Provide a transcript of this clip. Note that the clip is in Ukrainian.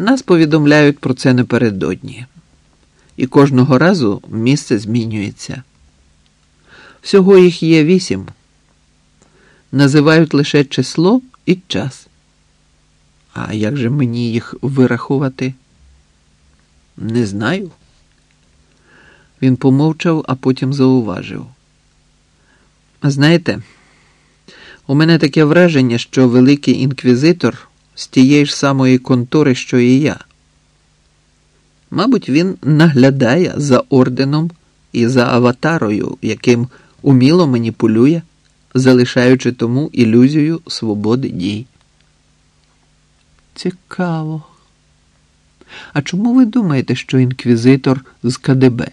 Нас повідомляють про це напередодні. І кожного разу місце змінюється. Всього їх є вісім. Називають лише число і час. А як же мені їх вирахувати? Не знаю. Він помовчав, а потім зауважив. Знаєте, у мене таке враження, що великий інквізитор з тієї ж самої контори, що і я. Мабуть, він наглядає за орденом і за аватарою, яким уміло маніпулює, залишаючи тому ілюзію свободи дій. Цікаво. А чому ви думаєте, що інквізитор з КДБ?